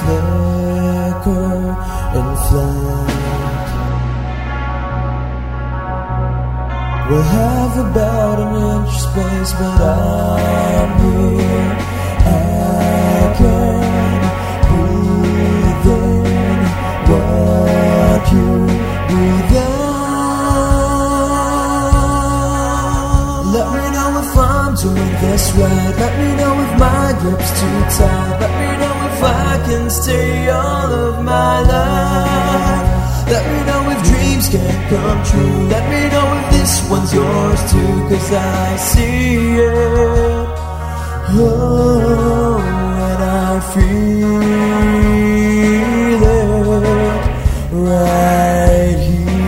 flicker and. We'll have about an inch space, but I'm here. I can you. Let me know if I'm doing this right. Let me know if my grip's too tight. Let me stay all of my life. Let me know if dreams can come true. Let me know if this one's yours too, cause I see it. Oh, and I feel it right here.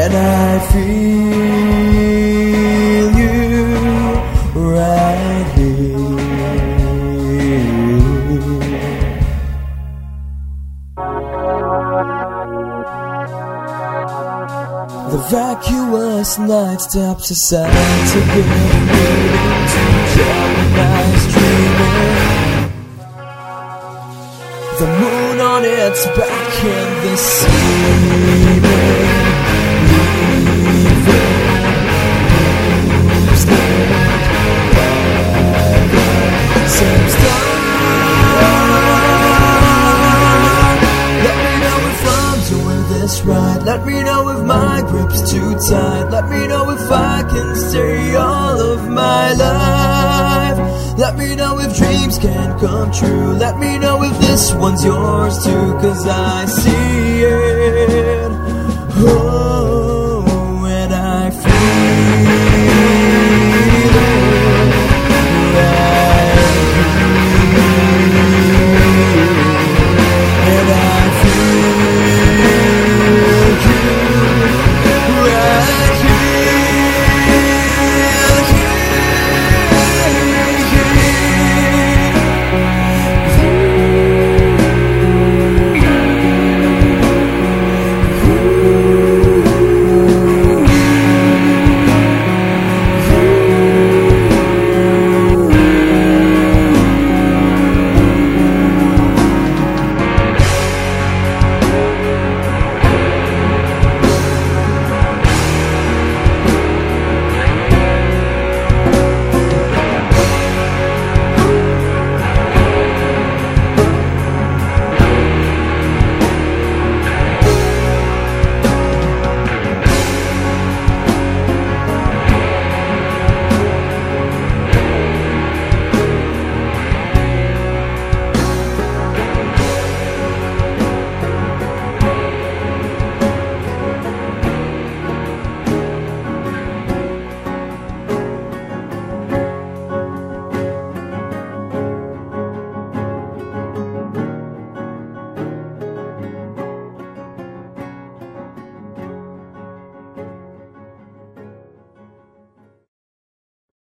And I feel The vacuous night steps aside to give meaning to Gemini's dreaming. The moon on its back in the evening, Let me know if my grip's too tight. Let me know if I can stay all of my life. Let me know if dreams can come true. Let me know if this one's yours too, cause I see it. Oh.